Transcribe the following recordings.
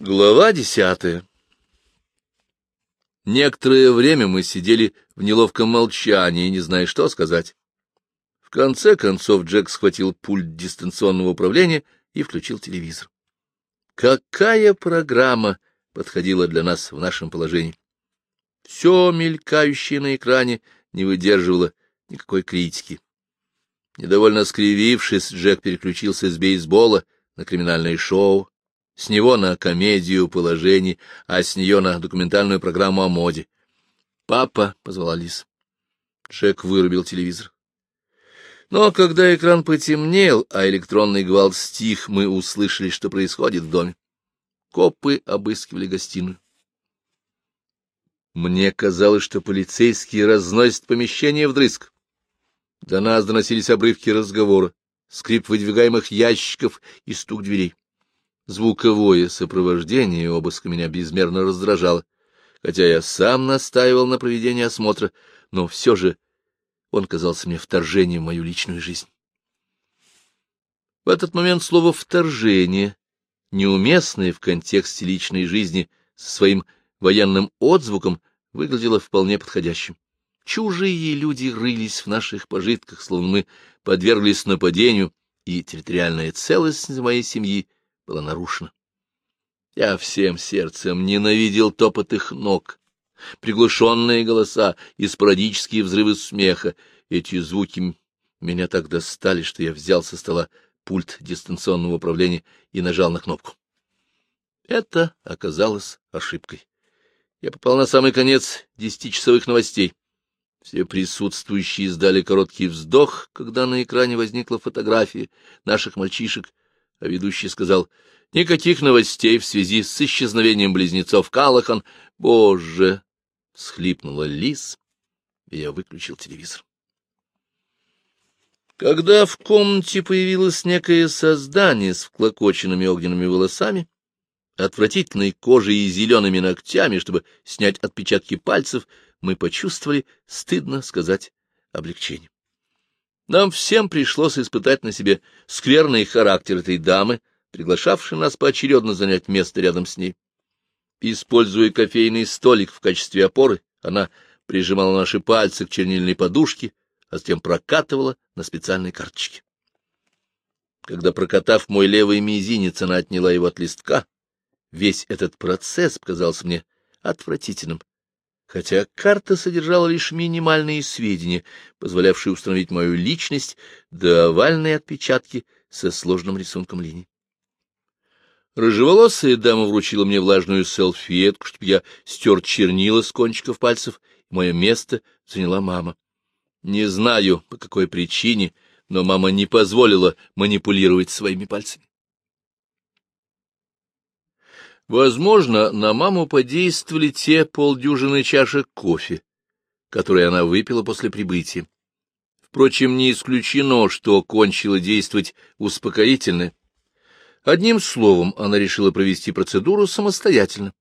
Глава десятая Некоторое время мы сидели в неловком молчании, не зная, что сказать. В конце концов Джек схватил пульт дистанционного управления и включил телевизор. Какая программа подходила для нас в нашем положении? Все мелькающее на экране не выдерживало никакой критики. Недовольно скривившись, Джек переключился с бейсбола на криминальное шоу, с него на комедию положений, а с нее на документальную программу о моде. «Папа», — позвала Лиз. Джек вырубил телевизор. Но когда экран потемнел, а электронный гвалт стих, мы услышали, что происходит в доме. Копы обыскивали гостиную. Мне казалось, что полицейские разносят помещение вдрызг. До нас доносились обрывки разговора, скрип выдвигаемых ящиков и стук дверей. Звуковое сопровождение обыска меня безмерно раздражало, хотя я сам настаивал на проведении осмотра, но все же он казался мне вторжением в мою личную жизнь. В этот момент слово «вторжение», неуместное в контексте личной жизни со своим военным отзвуком, выглядело вполне подходящим. Чужие люди рылись в наших пожитках, словно мы подверглись нападению, и территориальная целостность моей семьи была нарушена. Я всем сердцем ненавидел топот их ног, приглушенные голоса и спорадические взрывы смеха. Эти звуки меня так достали, что я взял со стола пульт дистанционного управления и нажал на кнопку. Это оказалось ошибкой. Я попал на самый конец десятичасовых новостей. Все присутствующие издали короткий вздох, когда на экране возникла фотография наших мальчишек, а ведущий сказал, «Никаких новостей в связи с исчезновением близнецов Калахан. Боже!» — схлипнула Лис, и я выключил телевизор. Когда в комнате появилось некое создание с вклокоченными огненными волосами, отвратительной кожей и зелеными ногтями, чтобы снять отпечатки пальцев, мы почувствовали, стыдно сказать, облегчение. Нам всем пришлось испытать на себе скверный характер этой дамы, приглашавшей нас поочередно занять место рядом с ней. Используя кофейный столик в качестве опоры, она прижимала наши пальцы к чернильной подушке, а затем прокатывала на специальной карточке. Когда, прокатав мой левый мизинец, она отняла его от листка, весь этот процесс показался мне отвратительным хотя карта содержала лишь минимальные сведения, позволявшие установить мою личность, да овальные отпечатки со сложным рисунком линий. Рыжеволосая дама вручила мне влажную салфетку, чтобы я стер чернила с кончиков пальцев, и мое место заняла мама. Не знаю, по какой причине, но мама не позволила манипулировать своими пальцами. Возможно, на маму подействовали те полдюжины чашек кофе, которые она выпила после прибытия. Впрочем, не исключено, что кончила действовать успокоительное. Одним словом, она решила провести процедуру самостоятельно.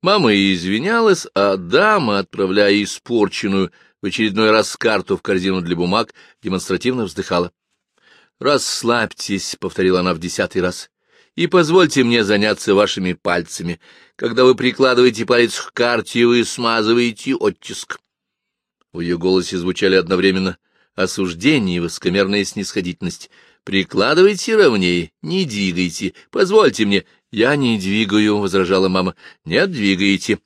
Мама извинялась, а дама, отправляя испорченную в очередной раз карту в корзину для бумаг, демонстративно вздыхала. «Расслабьтесь», — повторила она в десятый раз и позвольте мне заняться вашими пальцами. Когда вы прикладываете палец к карте, вы смазываете оттиск. В ее голосе звучали одновременно осуждение и высокомерная снисходительность. «Прикладывайте ровнее, не двигайте, позвольте мне». «Я не двигаю», — возражала мама. «Нет, двигаете».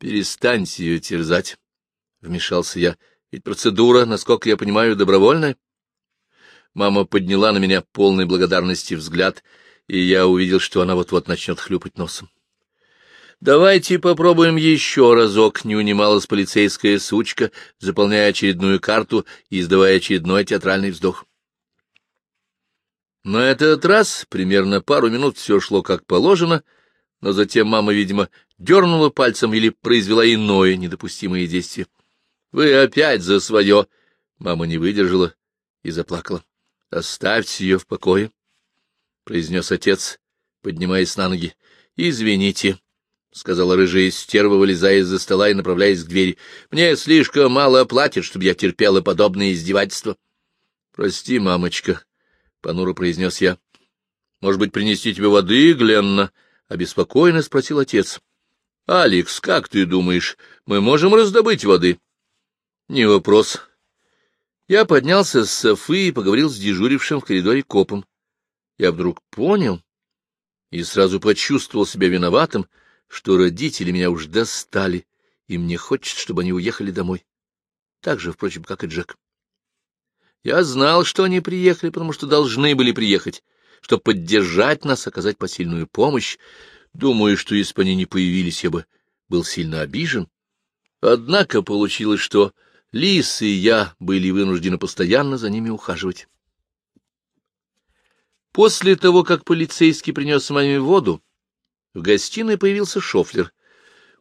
«Перестаньте ее терзать», — вмешался я. «Ведь процедура, насколько я понимаю, добровольная». Мама подняла на меня полной благодарности взгляд — и я увидел, что она вот-вот начнет хлюпать носом. «Давайте попробуем еще разок», — не унималась полицейская сучка, заполняя очередную карту и издавая очередной театральный вздох. На этот раз примерно пару минут все шло как положено, но затем мама, видимо, дернула пальцем или произвела иное недопустимое действие. «Вы опять за свое!» Мама не выдержала и заплакала. «Оставьте ее в покое», — произнес отец, поднимаясь на ноги. — Извините, — сказала рыжая стерва, вылезая из-за стола и направляясь к двери. — Мне слишком мало платят, чтобы я терпела подобные издевательства. — Прости, мамочка, — понуро произнес я. — Может быть, принести тебе воды, Гленна? обеспокоенно спросил отец. — Алекс, как ты думаешь, мы можем раздобыть воды? — Не вопрос. Я поднялся с Софы и поговорил с дежурившим в коридоре копом. Я вдруг понял и сразу почувствовал себя виноватым, что родители меня уж достали, и мне хочется, чтобы они уехали домой. Так же, впрочем, как и Джек. Я знал, что они приехали, потому что должны были приехать, чтобы поддержать нас, оказать посильную помощь. Думаю, что если бы они не появились, я бы был сильно обижен. Однако получилось, что Лис и я были вынуждены постоянно за ними ухаживать. После того, как полицейский принес маме воду, в гостиной появился Шофлер.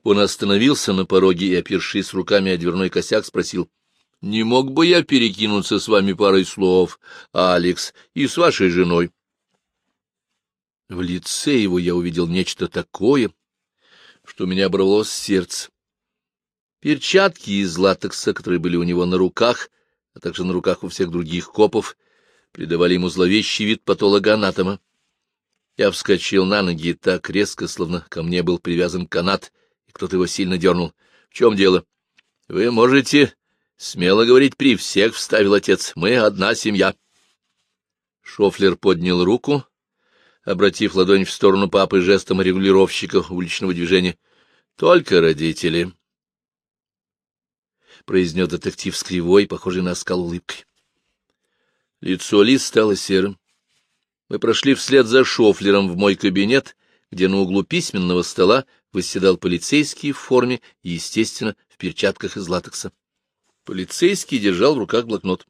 Он остановился на пороге и, опершись руками о дверной косяк, спросил, — Не мог бы я перекинуться с вами парой слов, Алекс, и с вашей женой? В лице его я увидел нечто такое, что у меня оборвалось сердце. Перчатки из латекса, которые были у него на руках, а также на руках у всех других копов, придавали ему зловещий вид патолога-анатома. Я вскочил на ноги так резко, словно ко мне был привязан канат, и кто-то его сильно дернул. — В чем дело? — Вы можете смело говорить при всех, — вставил отец. — Мы одна семья. Шофлер поднял руку, обратив ладонь в сторону папы жестом регулировщика уличного движения. — Только родители. — произнес детектив с кривой, похожей на оскал улыбкой. Лицо Лиз стало серым. Мы прошли вслед за Шофлером в мой кабинет, где на углу письменного стола восседал полицейский в форме и, естественно, в перчатках из латекса. Полицейский держал в руках блокнот.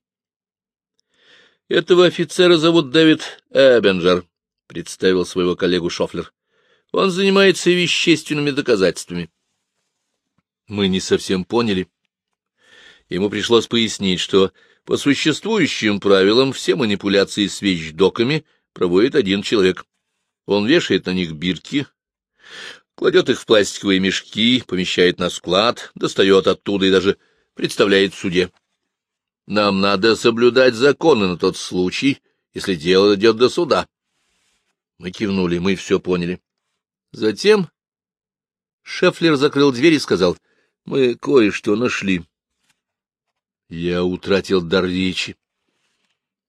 — Этого офицера зовут Дэвид Эбенджер, — представил своего коллегу Шофлер. — Он занимается вещественными доказательствами. Мы не совсем поняли. Ему пришлось пояснить, что по существующим правилам все манипуляции с вещдоками проводит один человек. Он вешает на них бирки, кладет их в пластиковые мешки, помещает на склад, достает оттуда и даже представляет в суде. Нам надо соблюдать законы на тот случай, если дело идет до суда. Мы кивнули, мы все поняли. Затем Шефлер закрыл дверь и сказал, — Мы кое-что нашли. Я утратил дар речи.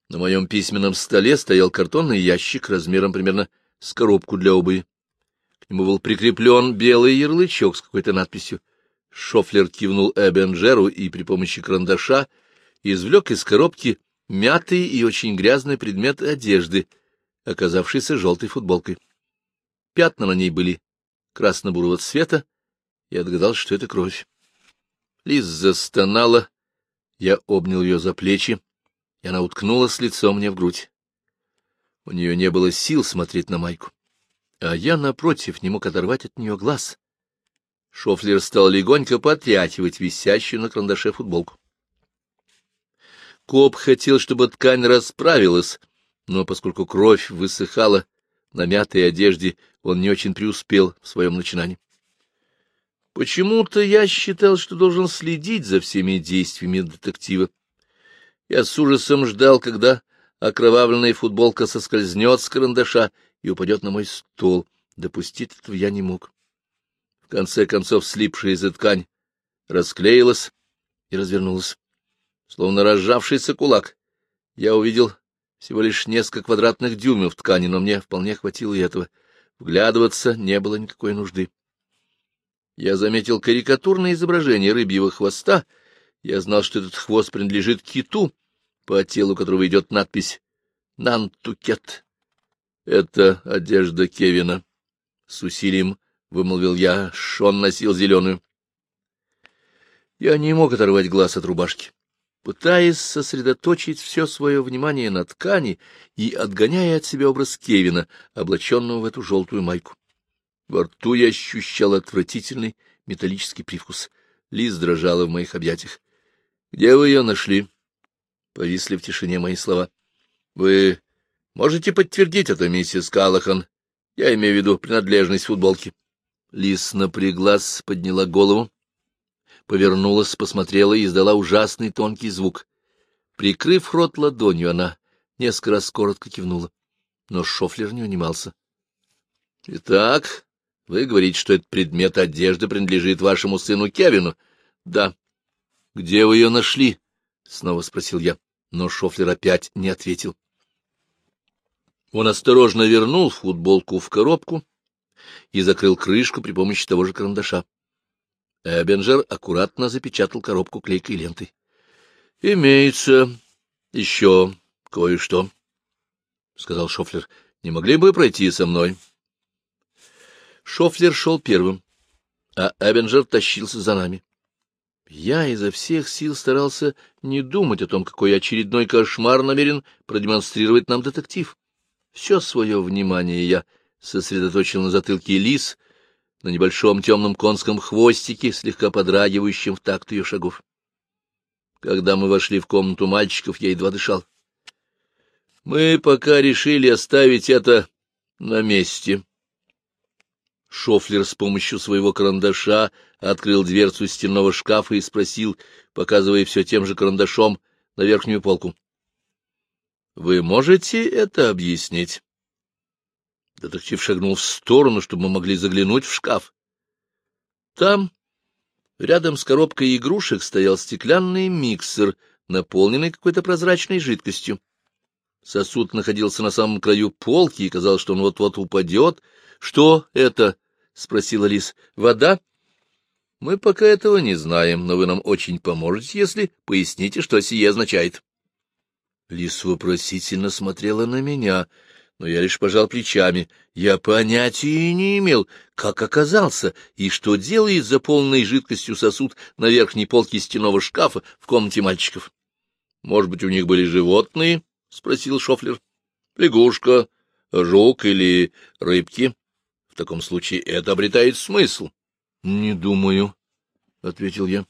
На моем письменном столе стоял картонный ящик размером примерно с коробку для обуви. К нему был прикреплен белый ярлычок с какой-то надписью. Шофлер кивнул Эбенджеру и при помощи карандаша извлек из коробки мятый и очень грязный предмет одежды, оказавшийся желтой футболкой. Пятна на ней были красно-бурого цвета, я догадался, что это кровь. Лиз застонала, я обнял ее за плечи, и она уткнулась лицом мне в грудь. У нее не было сил смотреть на Майку, а я, напротив, не мог оторвать от нее глаз. Шофлер стал легонько потряхивать висящую на карандаше футболку. Коп хотел, чтобы ткань расправилась, но поскольку кровь высыхала на мятой одежде, он не очень преуспел в своем начинании. Почему-то я считал, что должен следить за всеми действиями детектива. Я с ужасом ждал, когда окровавленная футболка соскользнет с карандаша и упадет на мой стол. Допустить этого я не мог. В конце концов, слипшаяся ткань расклеилась и развернулась. Словно разжавшийся кулак, я увидел всего лишь несколько квадратных дюймов ткани, но мне вполне хватило и этого. Вглядываться не было никакой нужды. Я заметил карикатурное изображение рыбьего хвоста. Я знал, что этот хвост принадлежит киту, по телу которого идет надпись «Нантукет». Это одежда Кевина. С усилием вымолвил я, Шон носил зеленую. Я не мог оторвать глаз от рубашки. Пытаясь сосредоточить все свое внимание на ткани и отгоняя от себя образ Кевина, облаченного в эту желтую майку. Во рту я ощущал отвратительный металлический привкус. Лиз дрожала в моих объятиях. — Где вы ее нашли? Повисли в тишине мои слова. — Вы можете подтвердить это, миссис Калахан? Я имею в виду принадлежность футболки. Лиз напряглась, подняла голову, повернулась, посмотрела и издала ужасный тонкий звук. Прикрыв рот ладонью, она несколько раз коротко кивнула. Но Шофлер не унимался. — Итак, вы говорите, что этот предмет одежды принадлежит вашему сыну Кевину? — Да. — Где вы ее нашли? — снова спросил я, но Шофлер опять не ответил. Он осторожно вернул футболку в коробку и закрыл крышку при помощи того же карандаша. Эбенджер аккуратно запечатал коробку клейкой лентой. — Имеется еще кое-что, — сказал Шофлер. — Не могли бы пройти со мной? Шофлер шел первым, а Эбенджер тащился за нами. Я изо всех сил старался не думать о том, какой очередной кошмар намерен продемонстрировать нам детектив. Все свое внимание я сосредоточил на затылке лис, на небольшом темном конском хвостике, слегка подрагивающем в такт ее шагов. Когда мы вошли в комнату мальчиков, я едва дышал. Мы пока решили оставить это на месте. Шофлер с помощью своего карандаша открыл дверцу стенного шкафа и спросил, показывая все тем же карандашом, на верхнюю полку. — Вы можете это объяснить? Детектив шагнул в сторону, чтобы мы могли заглянуть в шкаф. Там, рядом с коробкой игрушек, стоял стеклянный миксер, наполненный какой-то прозрачной жидкостью. Сосуд находился на самом краю полки, и казалось, что он вот-вот упадет. — Что это? — спросила Лис. — Вода? — Мы пока этого не знаем, но вы нам очень поможете, если поясните, что сие означает. Лис вопросительно смотрела на меня — но я лишь пожал плечами. Я понятия не имел, как оказался и что делает заполненный жидкостью сосуд на верхней полке стеного шкафа в комнате мальчиков. — Может быть, у них были животные? — спросил Шофлер. — Лягушка, жук или рыбки. В таком случае это обретает смысл. — Не думаю, — ответил я.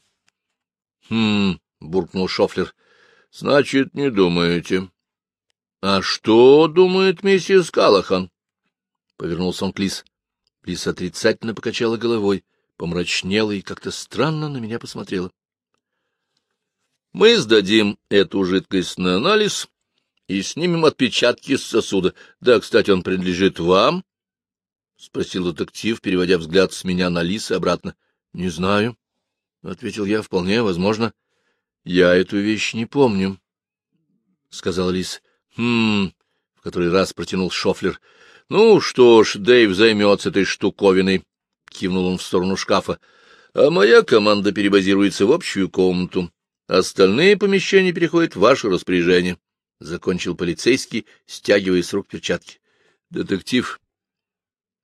— Хм, — буркнул Шофлер. — Значит, не думаете. — А что думает миссис Калахан? Повернулся он к Лис. Лис отрицательно покачала головой, помрачнела и как-то странно на меня посмотрела. — Мы сдадим эту жидкость на анализ и снимем отпечатки с сосуда. Да, кстати, он принадлежит вам? — спросил детектив, переводя взгляд с меня на Лис и обратно. — Не знаю, — ответил я, — вполне возможно. — Я эту вещь не помню, — сказал Лис. Хм, в который раз протянул Шофлер. Ну что ж, Дэйв займется этой штуковиной, кивнул он в сторону шкафа. А моя команда перебазируется в общую комнату. Остальные помещения переходят в ваше распоряжение. Закончил полицейский, стягивая с рук перчатки. Детектив,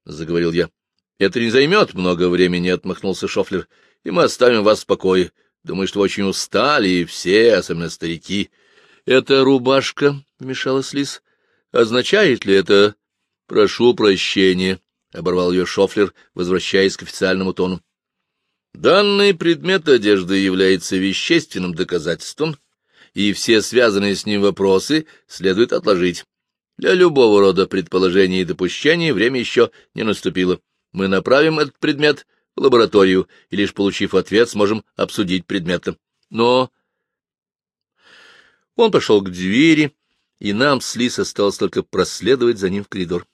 заговорил я. Это не займет много времени, отмахнулся Шофлер, и мы оставим вас в покое. Думаю, что вы очень устали, и все, особенно старики. Это рубашка, — вмешалась Лис. — Означает ли это... — Прошу прощения, — оборвал ее Шофлер, возвращаясь к официальному тону. — Данный предмет одежды является вещественным доказательством, и все связанные с ним вопросы следует отложить. Для любого рода предположений и допущений время еще не наступило. Мы направим этот предмет в лабораторию, и лишь получив ответ, сможем обсудить предметы. Но... Он пошел к двери, и нам с Лис осталось только проследовать за ним в коридор.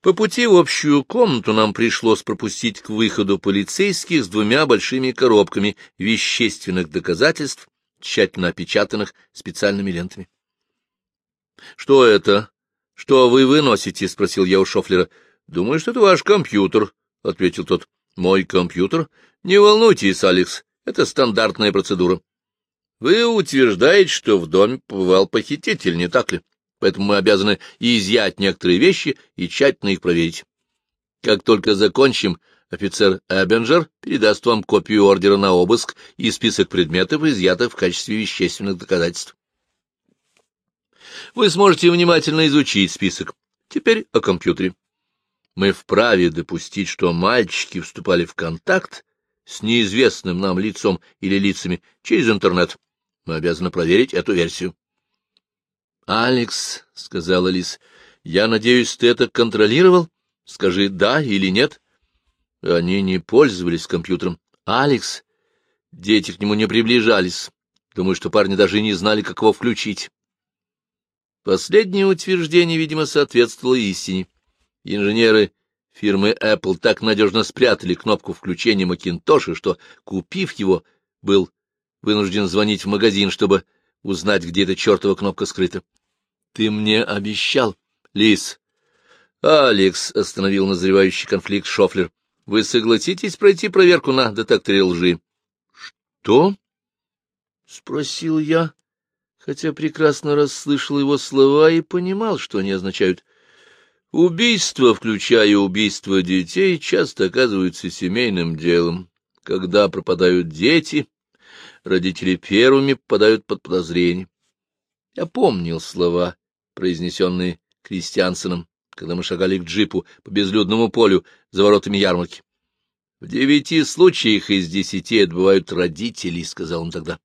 По пути в общую комнату нам пришлось пропустить к выходу полицейских с двумя большими коробками вещественных доказательств, тщательно опечатанных специальными лентами. — Что это? Что вы выносите? — спросил я у Шофлера. — Думаю, что это ваш компьютер, — ответил тот. — Мой компьютер? Не волнуйтесь, Алекс, это стандартная процедура. Вы утверждаете, что в доме побывал похититель, не так ли? Поэтому мы обязаны изъять некоторые вещи и тщательно их проверить. Как только закончим, офицер Эббенджер передаст вам копию ордера на обыск и список предметов, изъятых в качестве вещественных доказательств. Вы сможете внимательно изучить список. Теперь о компьютере. Мы вправе допустить, что мальчики вступали в контакт с неизвестным нам лицом или лицами через интернет. Мы обязаны проверить эту версию. — Алекс, — сказала Лис, — я надеюсь, ты это контролировал? Скажи, да или нет? Они не пользовались компьютером. Алекс, дети к нему не приближались. Думаю, что парни даже не знали, как его включить. Последнее утверждение, видимо, соответствовало истине. Инженеры фирмы Apple так надежно спрятали кнопку включения Макинтоша, что, купив его, был вынужден звонить в магазин, чтобы узнать, где эта чертова кнопка скрыта. — Ты мне обещал, Лис. — Алекс, — остановил назревающий конфликт Шофлер, — вы согласитесь пройти проверку на детекторе лжи? — Что? — спросил я, хотя прекрасно расслышал его слова и понимал, что они означают. Убийства, включая убийство детей, часто оказываются семейным делом. Когда пропадают дети, родители первыми попадают под подозрение. Я помнил слова, произнесенные Кристиансеном, когда мы шагали к джипу по безлюдному полю за воротами ярмарки. — В девяти случаях из десяти отбывают родители, — сказал он тогда.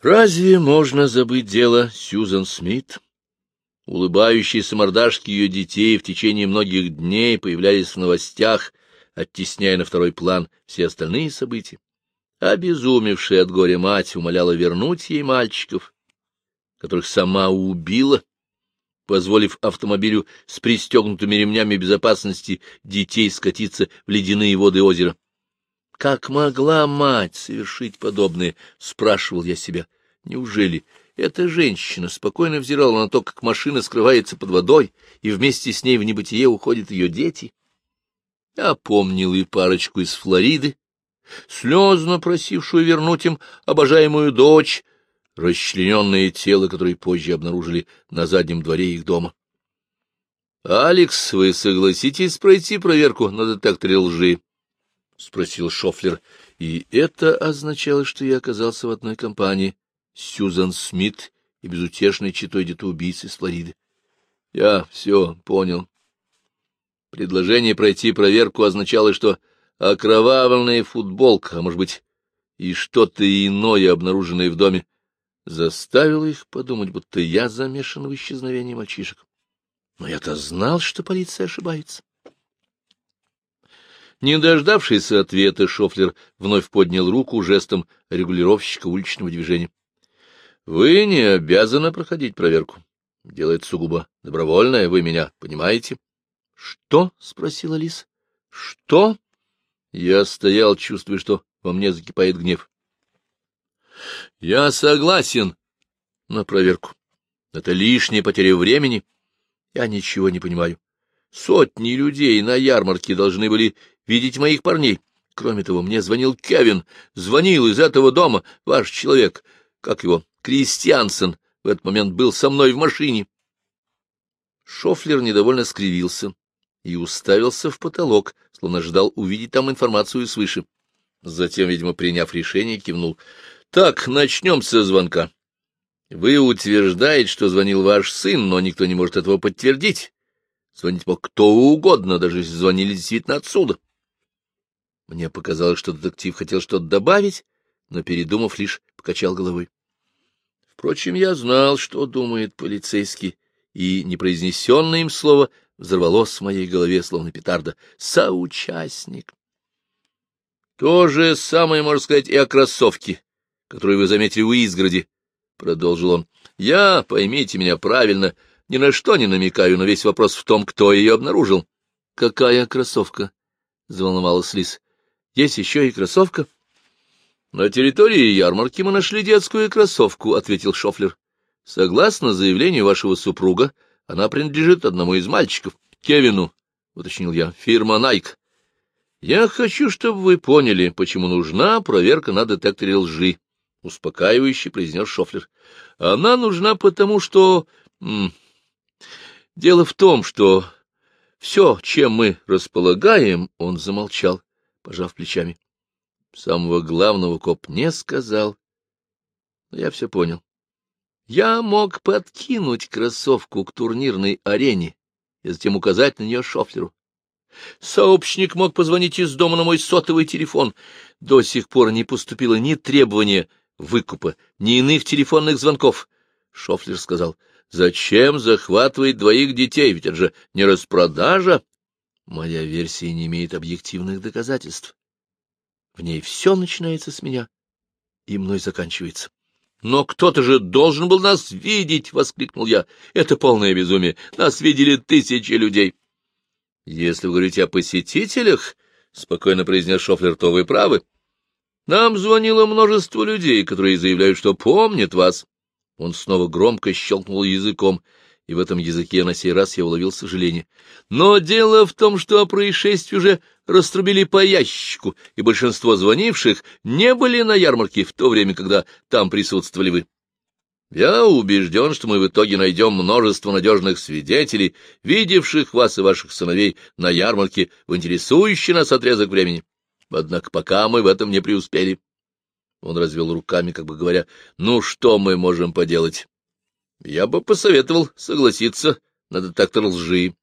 Разве можно забыть дело Сьюзен Смит? Улыбающиеся мордашки ее детей в течение многих дней появлялись в новостях, оттесняя на второй план все остальные события. Обезумевшая от горя мать умоляла вернуть ей мальчиков, которых сама убила, позволив автомобилю с пристегнутыми ремнями безопасности детей скатиться в ледяные воды озера. Как могла мать совершить подобное, спрашивал я себя. Неужели эта женщина спокойно взирала на то, как машина скрывается под водой, и вместе с ней в небытие уходят ее дети? Я помнил и парочку из Флориды, слезно просившую вернуть им обожаемую дочь, расчлененное тело, которое позже обнаружили на заднем дворе их дома. — Алекс, вы согласитесь пройти проверку на детекторе лжи? — спросил Шофлер, и это означало, что я оказался в одной компании Сьюзан Смит и безутешной читой детоубийцы из Флориды. Я все понял. Предложение пройти проверку означало, что окровавленная футболка, а может быть и что-то иное, обнаруженное в доме, заставило их подумать, будто я замешан в исчезновении мальчишек. Но я-то знал, что полиция ошибается. Не дождавшись ответа, Шофлер вновь поднял руку жестом регулировщика уличного движения. — Вы не обязаны проходить проверку. Дело это сугубо добровольное, вы меня понимаете? — Что? — спросила Лис. — Что? Я стоял, чувствуя, что во мне закипает гнев. — Я согласен на проверку. Это лишняя потеря времени. Я ничего не понимаю. Сотни людей на ярмарке должны были видеть моих парней. Кроме того, мне звонил Кевин, звонил из этого дома, ваш человек, как его, Кристиансен, в этот момент был со мной в машине. Шофлер недовольно скривился и уставился в потолок, словно ждал увидеть там информацию свыше. Затем, видимо, приняв решение, кивнул. — Так, начнем со звонка. Вы утверждаете, что звонил ваш сын, но никто не может этого подтвердить. Звонить мог кто угодно, даже если звонили действительно отсюда. Мне показалось, что детектив хотел что-то добавить, но, передумав, лишь покачал головой. Впрочем, я знал, что думает полицейский, и непроизнесенное им слово взорвалось в моей голове, словно петарда. Соучастник. То же самое можно сказать и о кроссовке, которую вы заметили у изгороди, — продолжил он. Я, поймите меня правильно, — ни на что не намекаю, но весь вопрос в том, кто ее обнаружил. — Какая кроссовка? — заволновалась Лис. — Есть еще и кроссовка? — На территории ярмарки мы нашли детскую кроссовку, — ответил Шофлер. — Согласно заявлению вашего супруга, она принадлежит одному из мальчиков, Кевину, — уточнил я, — фирма Найк. Я хочу, чтобы вы поняли, почему нужна проверка на детекторе лжи, — успокаивающе произнес Шофлер. — Она нужна потому, что... Дело в том, что все, чем мы располагаем, он замолчал, пожав плечами. Самого главного коп не сказал, но я все понял. Я мог подкинуть кроссовку к турнирной арене и затем указать на нее шофлеру. Сообщник мог позвонить из дома на мой сотовый телефон. До сих пор не поступило ни требования выкупа, ни иных телефонных звонков. Шофлер сказал, Зачем захватывать двоих детей? Ведь это же не распродажа. Моя версия не имеет объективных доказательств. В ней все начинается с меня и мной заканчивается. Но кто-то же должен был нас видеть! — воскликнул я. — Это полное безумие. Нас видели тысячи людей. — Если вы говорите о посетителях, — спокойно произнес Шофлер, — то вы правы. Нам звонило множество людей, которые заявляют, что помнят вас. Он снова громко щелкнул языком, и в этом языке на сей раз я уловил сожаление. Но дело в том, что о происшествии уже раструбили по ящику, и большинство звонивших не были на ярмарке в то время, когда там присутствовали вы. Я убежден, что мы в итоге найдем множество надежных свидетелей, видевших вас и ваших сыновей на ярмарке в интересующий нас отрезок времени. Однако пока мы в этом не преуспели. Он развел руками, как бы говоря, ну что мы можем поделать? Я бы посоветовал согласиться на детектор лжи.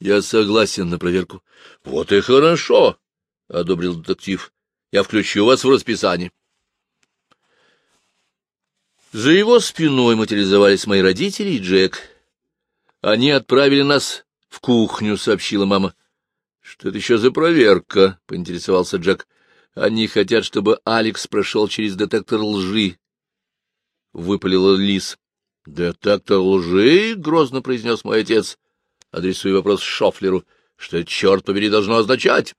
Я согласен на проверку. Вот и хорошо, — одобрил детектив. Я включу вас в расписание. За его спиной материализовались мои родители и Джек. Они отправили нас в кухню, — сообщила мама. — Что это еще за проверка? — поинтересовался Джек. — Они хотят, чтобы Алекс прошел через детектор лжи. — выпалила Лис. — Детектор лжи? — грозно произнес мой отец, адресуя вопрос Шофлеру. — Что черт побери, должно означать?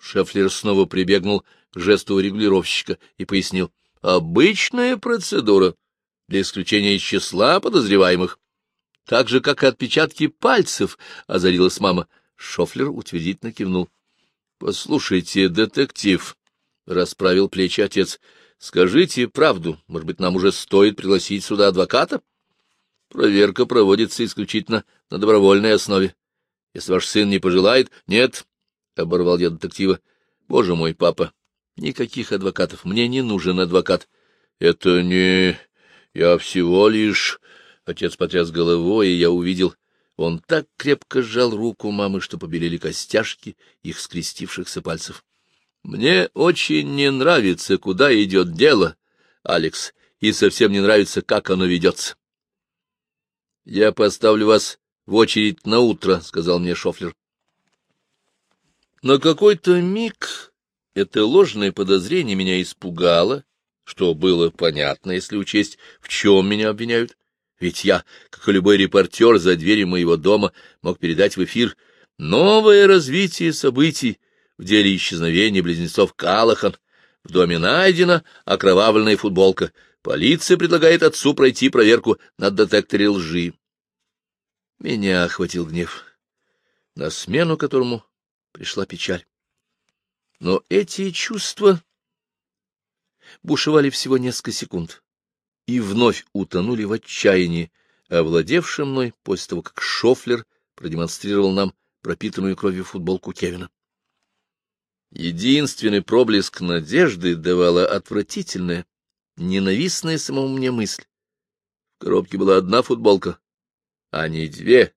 Шефлер снова прибегнул к жесту регулировщика и пояснил. — Обычная процедура для исключения числа подозреваемых. — Так же, как и отпечатки пальцев, — озарилась мама. Шофлер утвердительно кивнул. — Послушайте, детектив, — расправил плечи отец, — скажите правду. Может быть, нам уже стоит пригласить сюда адвоката? Проверка проводится исключительно на добровольной основе. Если ваш сын не пожелает... Нет, — оборвал я детектива. Боже мой, папа, никаких адвокатов. Мне не нужен адвокат. Это не... Я всего лишь... Отец потряс головой, и я увидел... Он так крепко сжал руку мамы, что побелели костяшки их скрестившихся пальцев. Мне очень не нравится, куда идет дело, Алекс, и совсем не нравится, как оно ведется. — Я поставлю вас в очередь на утро, — сказал мне Шофлер. На какой-то миг это ложное подозрение меня испугало, что было понятно, если учесть, в чем меня обвиняют. Ведь я, как и любой репортер за дверью моего дома, мог передать в эфир новое развитие событий, в деле исчезновения близнецов Калахан. В доме найдена окровавленная футболка. Полиция предлагает отцу пройти проверку на детекторе лжи. Меня охватил гнев, на смену которому пришла печаль. Но эти чувства бушевали всего несколько секунд и вновь утонули в отчаянии, овладевшем мной после того, как Шофлер продемонстрировал нам пропитанную кровью футболку Кевина. Единственный проблеск надежды давала отвратительная, ненавистная самому мне мысль. В коробке была одна футболка, а не две.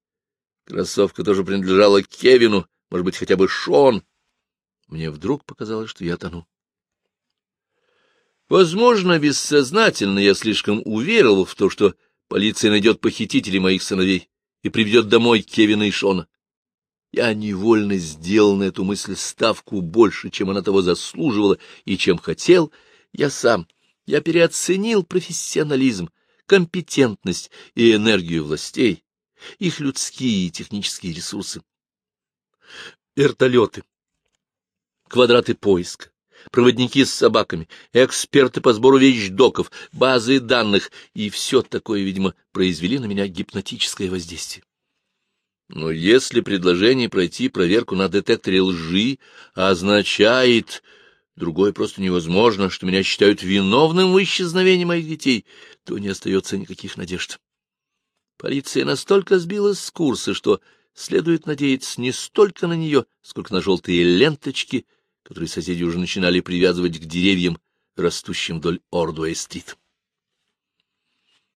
Кроссовка тоже принадлежала Кевину, может быть, хотя бы Шон. Мне вдруг показалось, что я тону. Возможно, бессознательно я слишком уверовал в то, что полиция найдет похитителей моих сыновей и приведет домой Кевина и Шона. Я невольно сделал на эту мысль ставку больше, чем она того заслуживала и чем хотел я сам. Я переоценил профессионализм, компетентность и энергию властей, их людские и технические ресурсы. Вертолеты, квадраты поиска, проводники с собаками, эксперты по сбору вещдоков, базы данных, и все такое, видимо, произвели на меня гипнотическое воздействие. Но если предложение пройти проверку на детекторе лжи означает... Другое просто невозможно, что меня считают виновным в исчезновении моих детей, то не остается никаких надежд. Полиция настолько сбилась с курса, что следует надеяться не столько на нее, сколько на желтые ленточки, которые соседи уже начинали привязывать к деревьям, растущим вдоль Ордуэй-стрит.